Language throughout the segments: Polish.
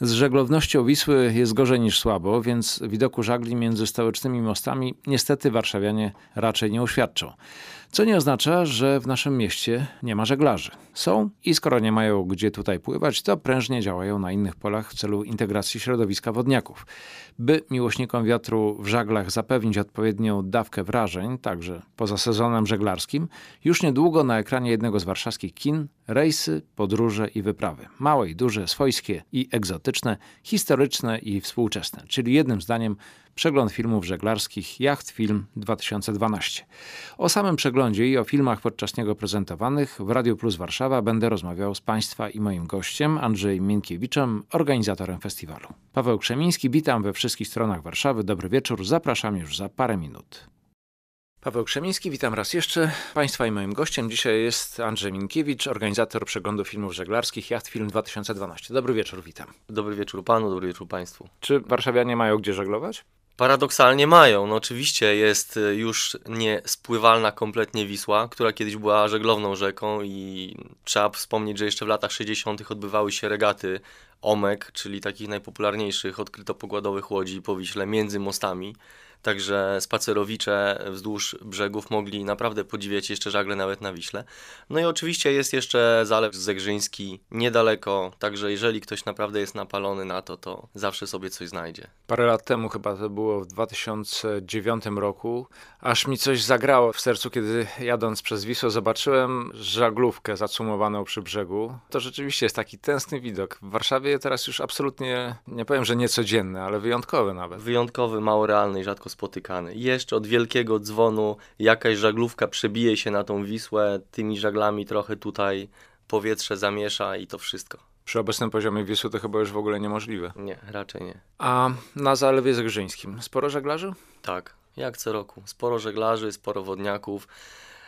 Z żeglownością Wisły jest gorzej niż słabo, więc widoku żagli między stołecznymi mostami niestety warszawianie raczej nie uświadczą. Co nie oznacza, że w naszym mieście nie ma żeglarzy. Są i skoro nie mają gdzie tutaj pływać, to prężnie działają na innych polach w celu integracji środowiska wodniaków. By miłośnikom wiatru w żaglach zapewnić odpowiednią dawkę wrażeń, także poza sezonem żeglarskim, już niedługo na ekranie jednego z warszawskich kin rejsy, podróże i wyprawy. Małe i duże, swojskie i egzotyczne, historyczne i współczesne. Czyli jednym zdaniem przegląd filmów żeglarskich Jacht Film 2012. O samym przeglądzie i o filmach podczas niego prezentowanych w Radio Plus Warszawa będę rozmawiał z Państwa i moim gościem Andrzejem Minkiewiczem, organizatorem festiwalu. Paweł Krzemiński, witam we wszystkich stronach Warszawy. Dobry wieczór, zapraszam już za parę minut. Paweł Krzemiński, witam raz jeszcze. Państwa i moim gościem dzisiaj jest Andrzej Minkiewicz, organizator przeglądu filmów żeglarskich Jacht Film 2012. Dobry wieczór, witam. Dobry wieczór panu, dobry wieczór państwu. Czy warszawianie mają gdzie żeglować? Paradoksalnie mają. No oczywiście jest y, już niespływalna kompletnie Wisła, która kiedyś była żeglowną rzeką i trzeba wspomnieć, że jeszcze w latach 60. odbywały się regaty Omek, czyli takich najpopularniejszych odkrytopokładowych łodzi po Wiśle między mostami. Także spacerowicze wzdłuż brzegów mogli naprawdę podziwiać jeszcze żagle nawet na Wiśle. No i oczywiście jest jeszcze Zalew Zegrzyński niedaleko, także jeżeli ktoś naprawdę jest napalony na to, to zawsze sobie coś znajdzie. Parę lat temu, chyba to było w 2009 roku, aż mi coś zagrało w sercu, kiedy jadąc przez Wisłę zobaczyłem żaglówkę zacumowaną przy brzegu. To rzeczywiście jest taki tęskny widok. W Warszawie teraz już absolutnie, nie powiem, że niecodzienny, ale wyjątkowy nawet. Wyjątkowy, mało realny i rzadko spotykany. Jeszcze od wielkiego dzwonu jakaś żaglówka przebije się na tą Wisłę, tymi żaglami trochę tutaj powietrze zamiesza i to wszystko. Przy obecnym poziomie Wisły to chyba już w ogóle niemożliwe. Nie, raczej nie. A na Zalewie Zegrzyńskim sporo żeglarzy? Tak, jak co roku. Sporo żeglarzy, sporo wodniaków.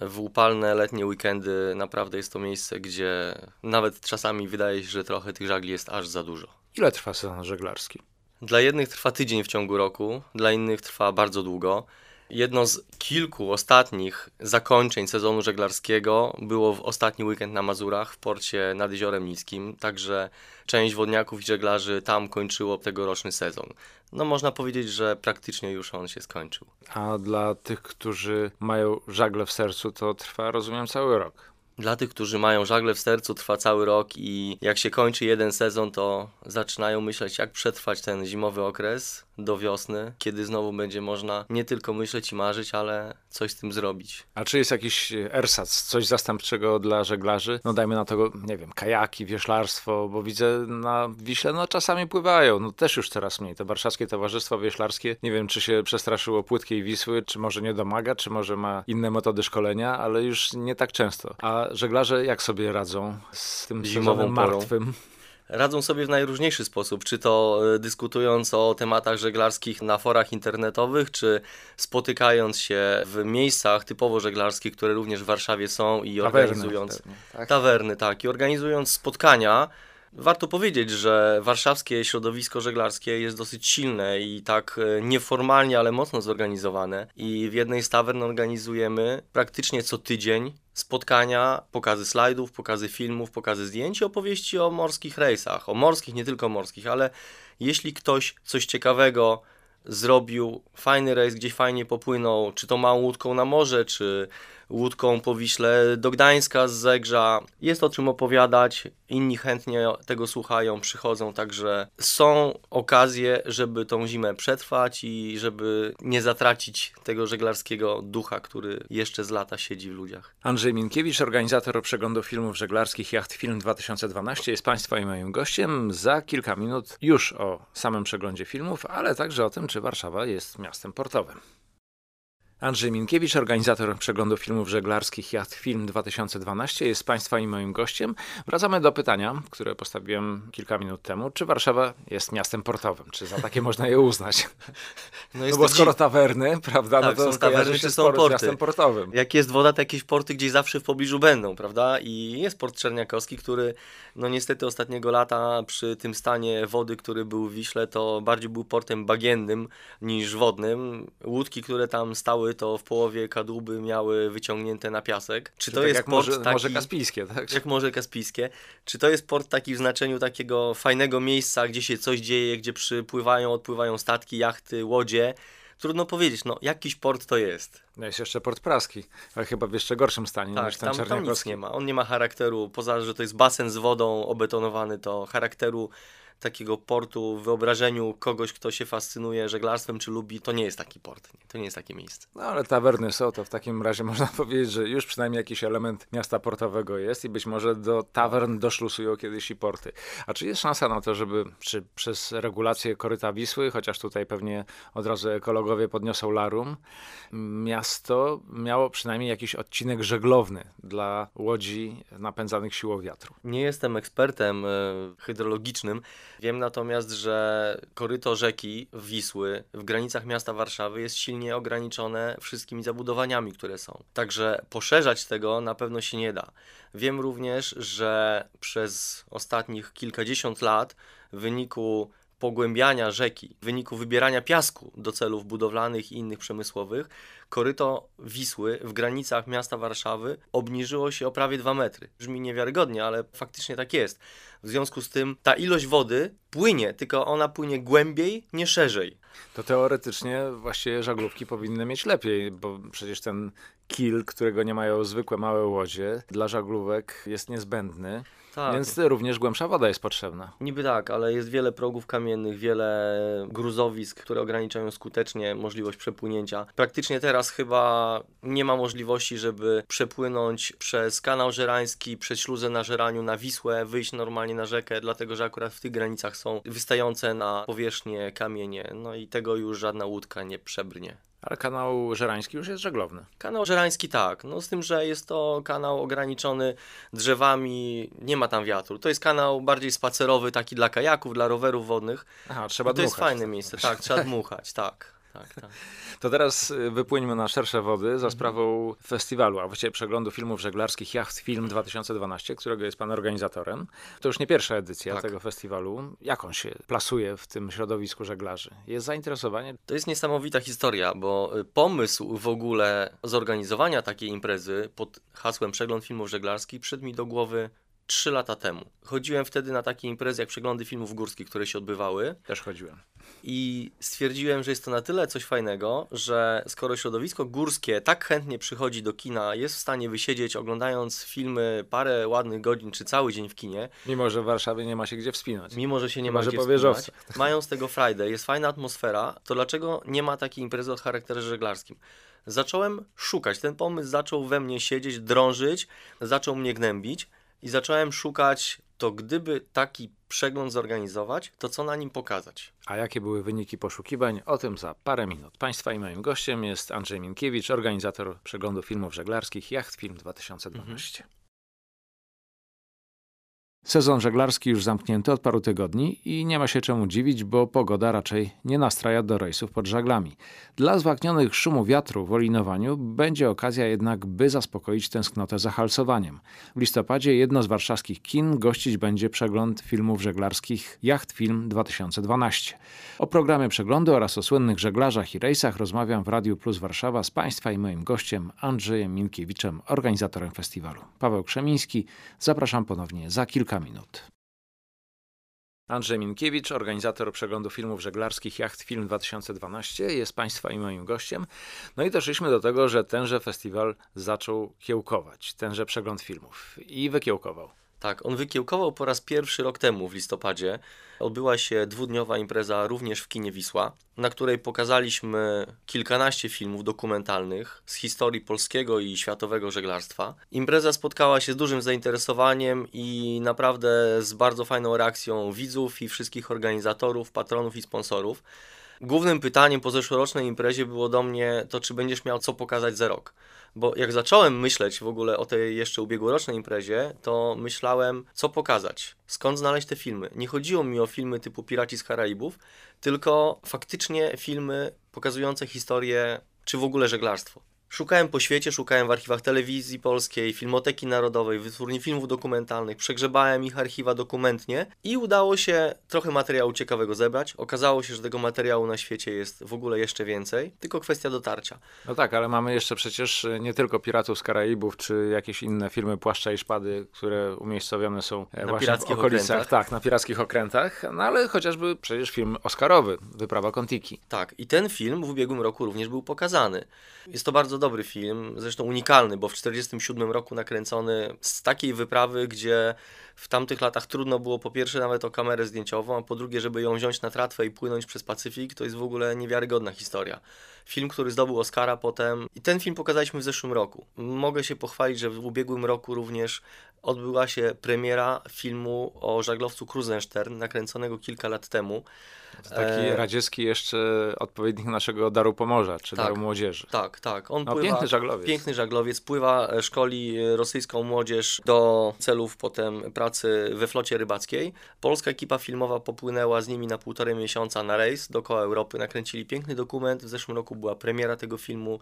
W upalne letnie weekendy naprawdę jest to miejsce, gdzie nawet czasami wydaje się, że trochę tych żagli jest aż za dużo. Ile trwa sezon żeglarski? Dla jednych trwa tydzień w ciągu roku, dla innych trwa bardzo długo. Jedno z kilku ostatnich zakończeń sezonu żeglarskiego było w ostatni weekend na Mazurach w porcie nad Jeziorem Niskim, także część wodniaków i żeglarzy tam kończyło tegoroczny sezon. No można powiedzieć, że praktycznie już on się skończył. A dla tych, którzy mają żagle w sercu, to trwa, rozumiem, cały rok. Dla tych, którzy mają żagle w sercu, trwa cały rok i jak się kończy jeden sezon, to zaczynają myśleć, jak przetrwać ten zimowy okres do wiosny, kiedy znowu będzie można nie tylko myśleć i marzyć, ale coś z tym zrobić. A czy jest jakiś ersatz, coś zastępczego dla żeglarzy? No dajmy na to, nie wiem, kajaki, wioślarstwo, bo widzę na Wiśle, no czasami pływają, no też już coraz mniej. To warszawskie towarzystwo wioślarskie, nie wiem, czy się przestraszyło płytkiej Wisły, czy może nie domaga, czy może ma inne metody szkolenia, ale już nie tak często. A żeglarze jak sobie radzą z tym zimowym martwym? radzą sobie w najróżniejszy sposób, czy to e, dyskutując o tematach żeglarskich na forach internetowych, czy spotykając się w miejscach typowo żeglarskich, które również w Warszawie są i tawerny organizując wtedy, tak? tawerny, tak, i organizując spotkania. Warto powiedzieć, że warszawskie środowisko żeglarskie jest dosyć silne i tak e, nieformalnie, ale mocno zorganizowane. I w jednej z tawern organizujemy praktycznie co tydzień spotkania, pokazy slajdów, pokazy filmów, pokazy zdjęć i opowieści o morskich rejsach. O morskich, nie tylko morskich, ale jeśli ktoś coś ciekawego zrobił, fajny rejs, gdzieś fajnie popłynął, czy to małą łódką na morze, czy łódką po Wiśle do Gdańska z Zegrza. Jest o czym opowiadać, inni chętnie tego słuchają, przychodzą, także są okazje, żeby tą zimę przetrwać i żeby nie zatracić tego żeglarskiego ducha, który jeszcze z lata siedzi w ludziach. Andrzej Minkiewicz, organizator przeglądu filmów żeglarskich Jacht Film 2012 jest Państwa i moim gościem. Za kilka minut już o samym przeglądzie filmów, ale także o tym, czy Warszawa jest miastem portowym. Andrzej Minkiewicz, organizator przeglądu filmów żeglarskich Yacht Film 2012 jest Państwa i moim gościem. Wracamy do pytania, które postawiłem kilka minut temu. Czy Warszawa jest miastem portowym? Czy za takie można je uznać? No, no bo skoro tawerny, prawda, tak, no to są tawerny, czy są porty. miastem portowym. Jak jest woda, to jakieś porty gdzieś zawsze w pobliżu będą, prawda? I jest port Czerniakowski, który no niestety ostatniego lata przy tym stanie wody, który był w Wiśle, to bardziej był portem bagiennym niż wodnym. Łódki, które tam stały To w połowie kadłuby miały wyciągnięte na piasek. Czy Czyli to tak jest jak port morze, taki... morze Kaspijskie, tak? Jak Morze Kaspijskie. Czy to jest port taki w znaczeniu takiego fajnego miejsca, gdzie się coś dzieje, gdzie przypływają, odpływają statki, jachty, łodzie? Trudno powiedzieć, no jakiś port to jest. No jest jeszcze port praski, ale chyba w jeszcze gorszym stanie Tak, niż ten tam, tam nic nie ma. On nie ma charakteru, poza że to jest basen z wodą obetonowany, to charakteru takiego portu w wyobrażeniu kogoś, kto się fascynuje żeglarstwem czy lubi, to nie jest taki port, nie, to nie jest takie miejsce. No ale tawerny są, to w takim razie można powiedzieć, że już przynajmniej jakiś element miasta portowego jest i być może do tawern doszlusują kiedyś i porty. A czy jest szansa na to, żeby czy przez regulację koryta Wisły, chociaż tutaj pewnie od razu ekologowie podniosą larum, miasto miało przynajmniej jakiś odcinek żeglowny dla łodzi napędzanych siłą wiatru? Nie jestem ekspertem e, hydrologicznym. Wiem natomiast, że koryto rzeki Wisły w granicach miasta Warszawy jest silnie ograniczone wszystkimi zabudowaniami, które są. Także poszerzać tego na pewno się nie da. Wiem również, że przez ostatnich kilkadziesiąt lat w wyniku pogłębiania rzeki, w wyniku wybierania piasku do celów budowlanych i innych przemysłowych, koryto Wisły w granicach miasta Warszawy obniżyło się o prawie 2 metry. Brzmi niewiarygodnie, ale faktycznie tak jest. W związku z tym ta ilość wody płynie, tylko ona płynie głębiej, nie szerzej. To teoretycznie właściwie żaglówki powinny mieć lepiej, bo przecież ten kil, którego nie mają zwykłe małe łodzie, dla żaglówek jest niezbędny, Tak. więc również głębsza woda jest potrzebna. Niby tak, ale jest wiele progów kamiennych, wiele gruzowisk, które ograniczają skutecznie możliwość przepłynięcia. Praktycznie teraz chyba nie ma możliwości, żeby przepłynąć przez kanał żerański, przez śluzę na Żeraniu na Wisłę, wyjść normalnie na rzekę, dlatego że akurat w tych granicach są wystające na powierzchnię kamienie, no i tego już żadna łódka nie przebrnie. Ale kanał żerański już jest żeglowny. Kanał żerański tak, no z tym, że jest to kanał ograniczony drzewami, nie ma tam wiatru. To jest kanał bardziej spacerowy, taki dla kajaków, dla rowerów wodnych. Aha, trzeba I to jest dmuchać. fajne miejsce, tak, trzeba dmuchać, tak. Tak, tak. To teraz y, wypłyńmy na szersze wody Mhm. za sprawą festiwalu, a właściwie przeglądu filmów żeglarskich Jacht Film 2012, którego jest pan organizatorem. To już nie pierwsza edycja Tak. tego festiwalu. Jak on się plasuje w tym środowisku żeglarzy? Jest zainteresowanie? To jest niesamowita historia, bo y, pomysł w ogóle zorganizowania takiej imprezy pod hasłem Przegląd Filmów Żeglarskich przyszedł mi do głowy 3 lata temu. Chodziłem wtedy na takie imprezy jak przeglądy filmów górskich, które się odbywały Też chodziłem. i stwierdziłem, że jest to na tyle coś fajnego, że skoro środowisko górskie tak chętnie przychodzi do kina, jest w stanie wysiedzieć oglądając filmy parę ładnych godzin czy cały dzień w kinie, Mimo, że w Warszawie nie ma się gdzie wspinać. mimo że się nie Chyba, ma że gdzie wspinać, mają z tego frajdę, jest fajna atmosfera, to dlaczego nie ma takiej imprezy o charakterze żeglarskim? Zacząłem szukać, ten pomysł zaczął we mnie siedzieć, drążyć, zaczął mnie gnębić i zacząłem szukać, to gdyby taki przegląd zorganizować, to co na nim pokazać? A jakie były wyniki poszukiwań? O tym za parę minut. Państwa i moim gościem jest Andrzej Minkiewicz, organizator przeglądu filmów żeglarskich Jacht Film 2012. Sezon żeglarski już zamknięty od paru tygodni i nie ma się czemu dziwić, bo pogoda raczej nie nastraja do rejsów pod żaglami. Dla zwaknionych szumu wiatru w olinowaniu będzie okazja jednak, by zaspokoić tęsknotę za halsowaniem. W listopadzie jedno z warszawskich kin gościć będzie przegląd filmów żeglarskich Jacht Film 2012. O programie przeglądu oraz o słynnych żeglarzach i rejsach rozmawiam w Radiu Plus Warszawa z Państwa i moim gościem Andrzejem Minkiewiczem, organizatorem festiwalu. Paweł Krzemiński, zapraszam ponownie za kilka minut. Andrzej Minkiewicz, organizator przeglądu filmów żeglarskich Jacht Film 2012, jest Państwa i moim gościem. No i doszliśmy do tego, że tenże festiwal zaczął kiełkować, tenże przegląd filmów i wykiełkował. Tak, on wykiełkował po raz pierwszy rok temu w listopadzie. Odbyła się dwudniowa impreza również w kinie Wisła, na której pokazaliśmy kilkanaście filmów dokumentalnych z historii polskiego i światowego żeglarstwa. Impreza spotkała się z dużym zainteresowaniem i naprawdę z bardzo fajną reakcją widzów i wszystkich organizatorów, patronów i sponsorów. Głównym pytaniem po zeszłorocznej imprezie było do mnie to, czy będziesz miał co pokazać za rok. Bo jak zacząłem myśleć w ogóle o tej jeszcze ubiegłorocznej imprezie, to myślałem, co pokazać, skąd znaleźć te filmy. Nie chodziło mi o filmy typu Piraci z Karaibów, tylko faktycznie filmy pokazujące historię, czy w ogóle żeglarstwo. Szukałem po świecie, szukałem w archiwach telewizji polskiej, Filmoteki Narodowej, Wytwórni Filmów Dokumentalnych, przegrzebałem ich archiwa dokumentnie i udało się trochę materiału ciekawego zebrać. Okazało się, że tego materiału na świecie jest w ogóle jeszcze więcej, tylko kwestia dotarcia. No tak, ale mamy jeszcze przecież nie tylko Piratów z Karaibów, czy jakieś inne filmy Płaszcza i Szpady, które umiejscowione są Na właśnie w pirackich okolicach, okrętach. tak, na pirackich okrętach, no ale chociażby przecież film Oscarowy, Wyprawa Kontiki. Tak, i ten film w ubiegłym roku również był pokazany. Jest to bardzo dobry film, zresztą unikalny, bo w 1947 roku nakręcony z takiej wyprawy, gdzie w tamtych latach trudno było po pierwsze nawet o kamerę zdjęciową, a po drugie, żeby ją wziąć na tratwę i płynąć przez Pacyfik, to jest w ogóle niewiarygodna historia. Film, który zdobył Oscara potem i ten film pokazaliśmy w zeszłym roku. Mogę się pochwalić, że w ubiegłym roku również odbyła się premiera filmu o żaglowcu Krusenstern, nakręconego kilka lat temu. To taki E, radziecki jeszcze odpowiednik naszego Daru Pomorza, czy Tak. Daru Młodzieży. Tak, tak. On No, pływa, piękny żaglowiec. Piękny żaglowiec. Pływa, e, szkoli e, rosyjską młodzież do celów potem pracy we flocie rybackiej. Polska ekipa filmowa popłynęła z nimi na półtorej miesiąca na rejs dookoła Europy. Nakręcili piękny dokument. W zeszłym roku była premiera tego filmu.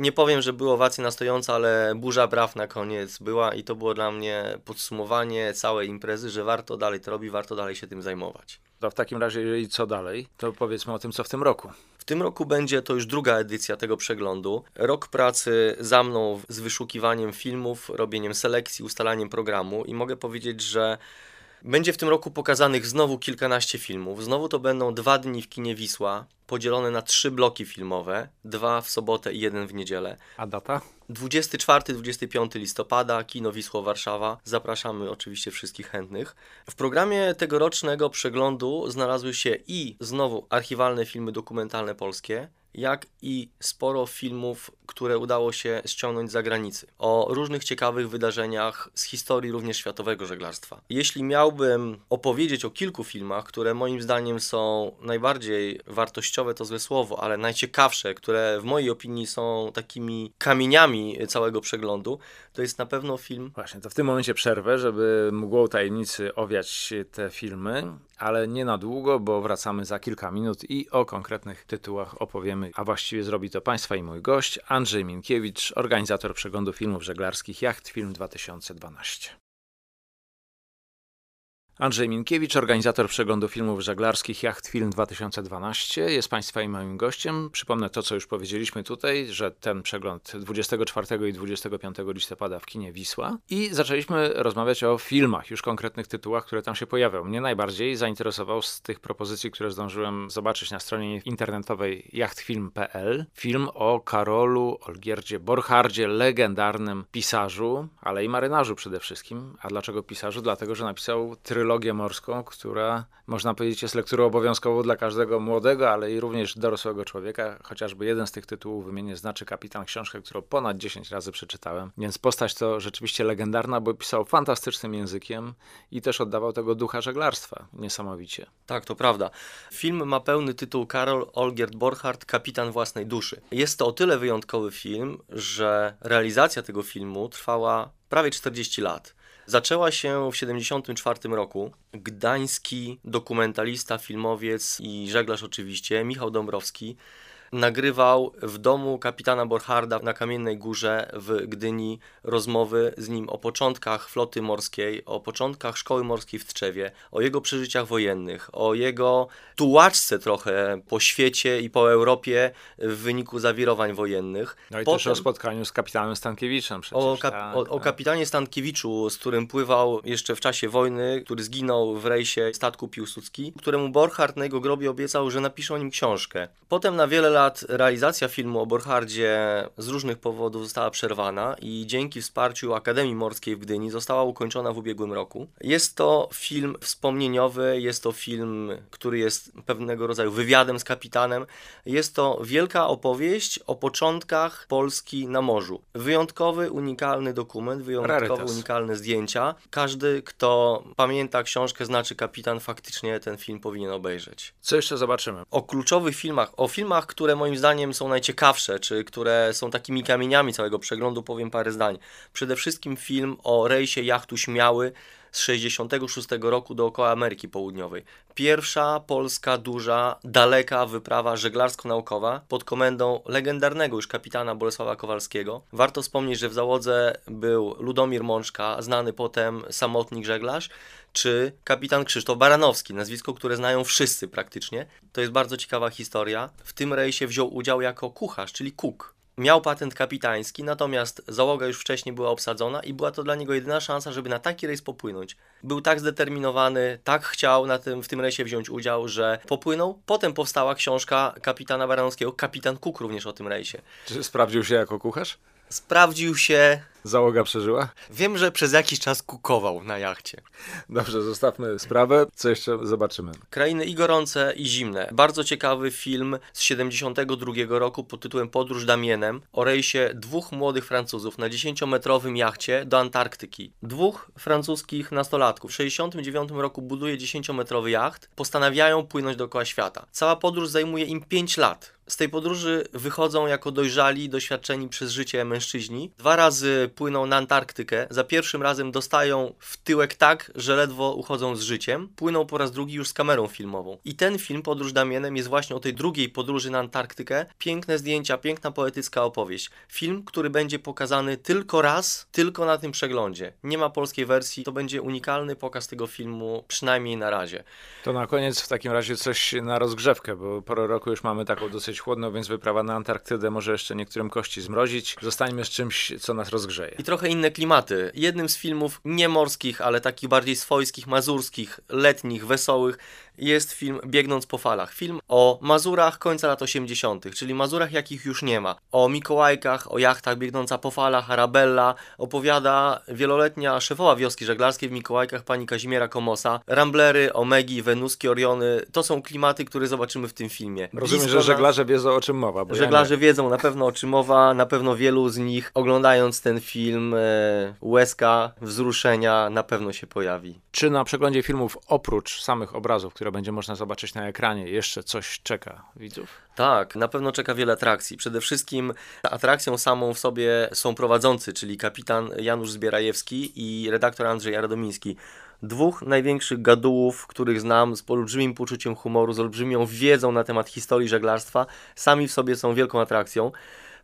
Nie powiem, że było owacja na stojąco, ale burza braw na koniec była i to było dla mnie podsumowanie całej imprezy, że warto dalej to robić, warto dalej się tym zajmować. To w takim razie, jeżeli co dalej, to powiedzmy o tym, co w tym roku. W tym roku będzie to już druga edycja tego przeglądu. Rok pracy za mną z wyszukiwaniem filmów, robieniem selekcji, ustalaniem programu i mogę powiedzieć, że będzie w tym roku pokazanych znowu kilkanaście filmów. Znowu to będą dwa dni w kinie Wisła, podzielone na trzy bloki filmowe, dwa w sobotę i jeden w niedzielę. A data? 24-25 listopada, Kino Wisło Warszawa. Zapraszamy oczywiście wszystkich chętnych. W programie tegorocznego przeglądu znalazły się i znowu archiwalne filmy dokumentalne polskie, jak i sporo filmów, które udało się ściągnąć z zagranicy. O różnych ciekawych wydarzeniach z historii również światowego żeglarstwa. Jeśli miałbym opowiedzieć o kilku filmach, które moim zdaniem są najbardziej wartościowe, to złe słowo, ale najciekawsze, które w mojej opinii są takimi kamieniami całego przeglądu, to jest na pewno film Właśnie, to w tym momencie przerwę, żeby mgłą tajemnicy owiać te filmy, ale nie na długo, bo wracamy za kilka minut i o konkretnych tytułach opowiemy, a właściwie zrobi to Państwa i mój gość, Andrzej Minkiewicz, organizator przeglądu filmów żeglarskich Jacht Film 2012. Andrzej Minkiewicz, organizator przeglądu filmów żeglarskich Jacht Film 2012 jest Państwa i moim gościem. Przypomnę to, co już powiedzieliśmy tutaj, że ten przegląd 24 i 25 listopada w kinie Wisła. I zaczęliśmy rozmawiać o filmach, już konkretnych tytułach, które tam się pojawią. Mnie najbardziej zainteresował z tych propozycji, które zdążyłem zobaczyć na stronie internetowej jachtfilm.pl film o Karolu Olgierdzie Borchardzie, legendarnym pisarzu, ale i marynarzu przede wszystkim. A dlaczego pisarzu? Dlatego, że napisał trylogię morską, która można powiedzieć jest lekturą obowiązkową dla każdego młodego, ale i również dorosłego człowieka. Chociażby jeden z tych tytułów wymienię Znaczy Kapitan, książkę, którą ponad 10 razy przeczytałem. Więc postać to rzeczywiście legendarna, bo pisał fantastycznym językiem i też oddawał tego ducha żeglarstwa niesamowicie. Tak, to prawda. Film ma pełny tytuł Karol Olgierd Borchardt, kapitan własnej duszy. Jest to o tyle wyjątkowy film, że realizacja tego filmu trwała prawie 40 lat. Zaczęła się w 1974 roku. Gdański dokumentalista, filmowiec i żeglarz oczywiście, Michał Dąbrowski, nagrywał w domu kapitana Borcharda na Kamiennej Górze w Gdyni rozmowy z nim o początkach floty morskiej, o początkach szkoły morskiej w Tczewie, o jego przeżyciach wojennych, o jego tułaczce trochę po świecie i po Europie w wyniku zawirowań wojennych. No i Potem- też o spotkaniu z kapitanem Stankiewiczem przecież. o, kap- tak, o, o tak. kapitanie Stankiewiczu, z którym pływał jeszcze w czasie wojny, który zginął w rejsie statku Piłsudski, któremu Borchardt na jego grobie obiecał, że napisze o nim książkę. Potem na wiele lat realizacja filmu o Borchardzie z różnych powodów została przerwana i dzięki wsparciu Akademii Morskiej w Gdyni została ukończona w ubiegłym roku. Jest to film wspomnieniowy, jest to film, który jest pewnego rodzaju wywiadem z kapitanem. Jest to wielka opowieść o początkach Polski na morzu. Wyjątkowy, unikalny dokument, wyjątkowo Rarytas. unikalne zdjęcia. Każdy, kto pamięta książkę Znaczy Kapitan, faktycznie ten film powinien obejrzeć. Co jeszcze zobaczymy? O kluczowych filmach, o filmach, które moim zdaniem są najciekawsze, czy które są takimi kamieniami całego przeglądu, powiem parę zdań. Przede wszystkim film o rejsie jachtu Śmiały z 66 roku dookoła Ameryki Południowej. Pierwsza polska, duża, daleka wyprawa żeglarsko-naukowa pod komendą legendarnego już kapitana Bolesława Kowalskiego. Warto wspomnieć, że w załodze był Ludomir Mączka, znany potem samotnik żeglarz, czy kapitan Krzysztof Baranowski, nazwisko, które znają wszyscy praktycznie. To jest bardzo ciekawa historia. W tym rejsie wziął udział jako kucharz, czyli cook. Miał patent kapitański, natomiast załoga już wcześniej była obsadzona i była to dla niego jedyna szansa, żeby na taki rejs popłynąć. Był tak zdeterminowany, tak chciał na tym, w tym rejsie wziąć udział, że popłynął. Potem powstała książka kapitana Baranowskiego, Kapitan Cook również o tym rejsie. Czy sprawdził się jako kucharz? Sprawdził się. Załoga przeżyła? Wiem, że przez jakiś czas kukował na jachcie. Dobrze, zostawmy sprawę. Co jeszcze zobaczymy? Krainy i gorące, i zimne. Bardzo ciekawy film z 72 roku pod tytułem Podróż Damienem o rejsie dwóch młodych Francuzów na 10-metrowym jachcie do Antarktyki. Dwóch francuskich nastolatków w 69 roku buduje 10-metrowy jacht, postanawiają płynąć dookoła świata. Cała podróż zajmuje im 5 lat. Z tej podróży wychodzą jako dojrzali, doświadczeni przez życie mężczyźni. Dwa razy płyną na Antarktykę. Za pierwszym razem dostają w tyłek tak, że ledwo uchodzą z życiem. Płyną po raz drugi już z kamerą filmową. I ten film, Podróż Damienem, jest właśnie o tej drugiej podróży na Antarktykę. Piękne zdjęcia, piękna poetycka opowieść. Film, który będzie pokazany tylko raz, tylko na tym przeglądzie. Nie ma polskiej wersji. To będzie unikalny pokaz tego filmu, przynajmniej na razie. To na koniec w takim razie coś na rozgrzewkę, bo porę roku już mamy taką dosyć chłodną, więc wyprawa na Antarktydę może jeszcze niektórym kości zmrozić. Zostańmy z czymś, co nas rozgrzeje. I trochę inne klimaty. Jednym z filmów nie morskich, ale takich bardziej swojskich, mazurskich, letnich, wesołych jest film Biegnąc po falach. Film o Mazurach końca lat 80., czyli Mazurach jakich już nie ma. O Mikołajkach, o jachtach biegnąca po falach, Arabella. Opowiada wieloletnia szefowa wioski żeglarskiej w Mikołajkach pani Kazimiera Komosa. Ramblery, Omegi, Wenuski, Oriony. To są klimaty, które zobaczymy w tym filmie. Rozumiem, Blisko że żeglarze wiedzą o czym mowa. Bo Żeglarze ja wiedzą na pewno o czym mowa, na pewno wielu z nich oglądając ten film e, łezka wzruszenia na pewno się pojawi. Czy na przeglądzie filmów oprócz samych obrazów, które będzie można zobaczyć na ekranie, jeszcze coś czeka widzów? Tak, na pewno czeka wiele atrakcji. Przede wszystkim atrakcją samą w sobie są prowadzący, czyli kapitan Janusz Zbierajewski i redaktor Andrzej Radomiński. Dwóch największych gadułów, których znam z olbrzymim poczuciem humoru, z olbrzymią wiedzą na temat historii żeglarstwa, sami w sobie są wielką atrakcją.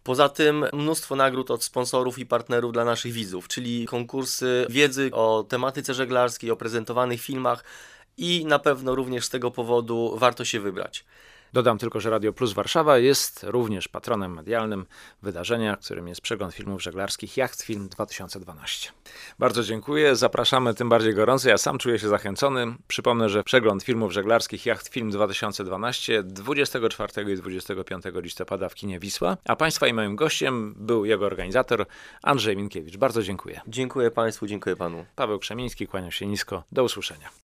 Poza tym mnóstwo nagród od sponsorów i partnerów dla naszych widzów, czyli konkursy wiedzy o tematyce żeglarskiej, o prezentowanych filmach i na pewno również z tego powodu warto się wybrać. Dodam tylko, że Radio Plus Warszawa jest również patronem medialnym wydarzenia, którym jest przegląd filmów żeglarskich Jacht Film 2012. Bardzo dziękuję, zapraszamy tym bardziej gorąco, ja sam czuję się zachęcony. Przypomnę, że przegląd filmów żeglarskich Jacht Film 2012 24 i 25 listopada w kinie Wisła, a Państwa i moim gościem był jego organizator Andrzej Minkiewicz. Bardzo dziękuję. Dziękuję Państwu, dziękuję Panu. Paweł Krzemiński, kłaniam się nisko, do usłyszenia.